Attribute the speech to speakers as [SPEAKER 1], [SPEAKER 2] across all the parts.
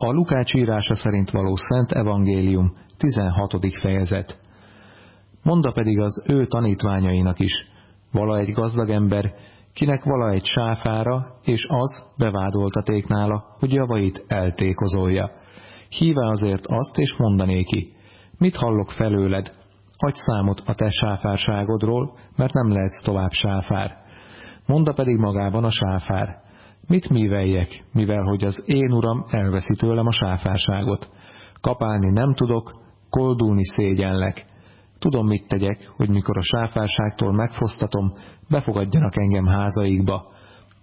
[SPEAKER 1] A Lukács írása szerint való Szent Evangélium, 16. fejezet. Monda pedig az ő tanítványainak is, vala egy gazdag ember, kinek vala egy sáfára, és az bevádoltaték nála, hogy javait eltékozolja. Hívá azért azt, és mondanéki, mit hallok felőled, adj számot a te sáfárságodról, mert nem lehetsz tovább sáfár. Monda pedig magában a sáfár, Mit műveljek, mivel hogy az én uram elveszi tőlem a sáfárságot? Kapálni nem tudok, koldulni szégyenlek. Tudom, mit tegyek, hogy mikor a sáfárságtól megfosztatom, befogadjanak engem házaikba.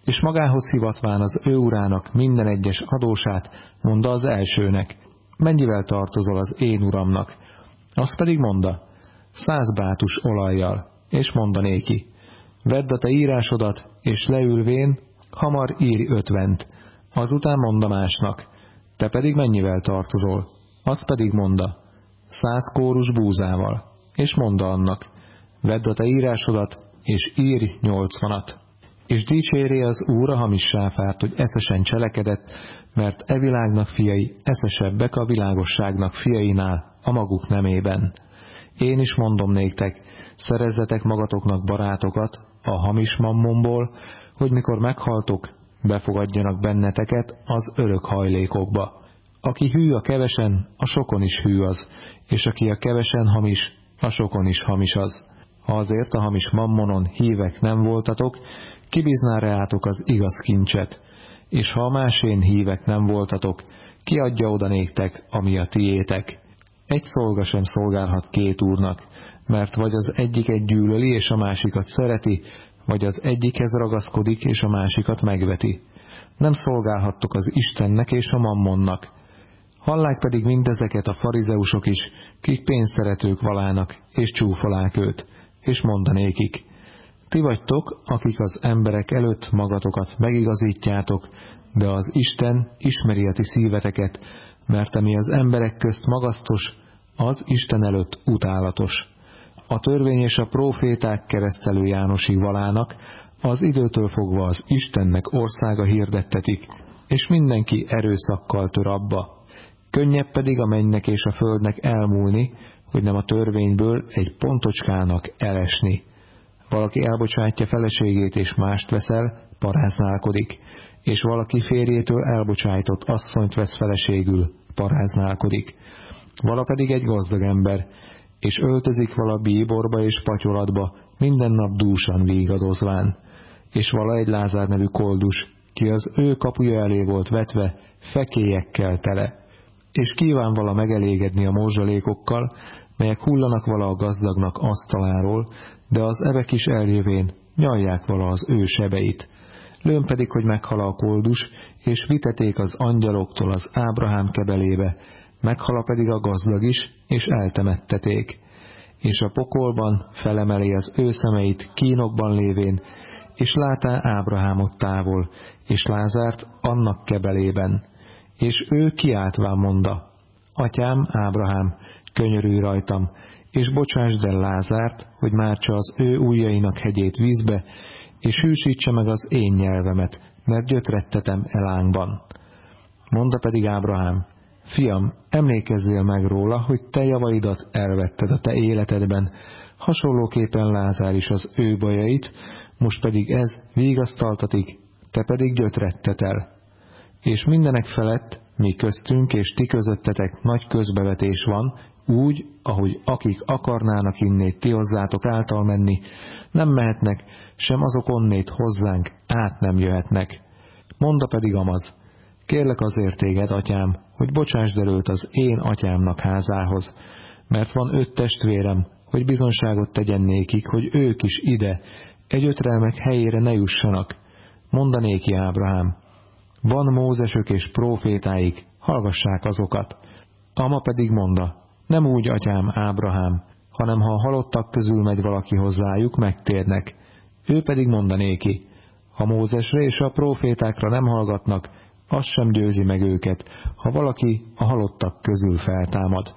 [SPEAKER 1] És magához hivatván az ő urának minden egyes adósát, mondta az elsőnek, mennyivel tartozol az én uramnak. Azt pedig mondta, száz bátus olajjal, és mondanéki, vedd a te írásodat, és leülvén hamar írj ötvent, azután monda másnak, te pedig mennyivel tartozol, az pedig monda, száz kórus búzával, és monda annak, vedd a te írásodat, és írj nyolcvanat. És dicséré az Úr a hamis sáfárt, hogy eszesen cselekedett, mert e világnak fiai eszesebbek a világosságnak fiainál a maguk nemében. Én is mondom néktek, szerezzetek magatoknak barátokat a hamis mammomból, hogy mikor meghaltok, befogadjanak benneteket az örök hajlékokba. Aki hű a kevesen, a sokon is hű az, és aki a kevesen hamis, a sokon is hamis az. Ha azért a hamis mammonon hívek nem voltatok, kibízná reátok az igaz kincset, és ha a másén hívek nem voltatok, kiadja oda néktek, ami a tiétek. Egy szolga sem szolgálhat két úrnak, mert vagy az egyiket gyűlöli és a másikat szereti, vagy az egyikhez ragaszkodik, és a másikat megveti. Nem szolgálhattok az Istennek és a mammonnak. Hallák pedig mindezeket a farizeusok is, kik pénzszeretők valának, és csúfolák őt, és mondanékik. Ti vagytok, akik az emberek előtt magatokat megigazítjátok, de az Isten ismeri a ti szíveteket, mert ami az emberek közt magasztos, az Isten előtt utálatos a törvény és a proféták keresztelő Jánosig valának, az időtől fogva az Istennek országa hirdettetik, és mindenki erőszakkal tör abba. Könnyebb pedig a mennek és a földnek elmúlni, hogy nem a törvényből egy pontocskának elesni. Valaki elbocsátja feleségét és mást veszel, paráználkodik, és valaki férjétől elbocsájtott asszonyt vesz feleségül, paráználkodik. Vala pedig egy gazdag ember, és öltözik vala bíborba és patyolatba, minden nap dúsan vígadozván. És vala egy Lázár nevű koldus, ki az ő kapuja elé volt vetve, fekélyekkel tele, és kíván vala megelégedni a morzsalékokkal, melyek hullanak vala a gazdagnak asztaláról, de az evek is eljövén nyalják vala az ő sebeit. Lőn pedig, hogy meghal a koldus, és viteték az angyaloktól az Ábrahám kebelébe, meghala pedig a gazdag is, és eltemetteték. És a pokolban felemeli az ő szemeit kínokban lévén, és látá Ábrahámot távol, és Lázárt annak kebelében. És ő kiáltván monda, Atyám, Ábrahám, könyörülj rajtam, és bocsásd el Lázárt, hogy mártsa az ő ujjainak hegyét vízbe, és hűsítse meg az én nyelvemet, mert gyötrettetem elánkban. Monda pedig Ábrahám, Fiam, emlékezzél meg róla, hogy te javaidat elvetted a te életedben, hasonlóképpen Lázár is az ő bajait, most pedig ez vigasztaltatik, te pedig gyötrettet el. És mindenek felett mi köztünk és ti közöttetek nagy közbevetés van, úgy, ahogy akik akarnának innét ti hozzátok által menni, nem mehetnek, sem azok onnét hozzánk át nem jöhetnek. Monda pedig amaz, Kérlek azért téged, atyám, hogy bocsásd előtt az én atyámnak házához, mert van öt testvérem, hogy bizonságot tegyen nékik, hogy ők is ide, egy ötrelmek helyére ne jussanak. Mondanéki Ábrahám, van Mózesök és profétáik, hallgassák azokat. Ama pedig monda, nem úgy, atyám, Ábrahám, hanem ha a halottak közül megy valaki hozzájuk, megtérnek. Ő pedig mondanéki, ha Mózesre és a profétákra nem hallgatnak, az sem győzi meg őket, ha valaki a halottak közül feltámad.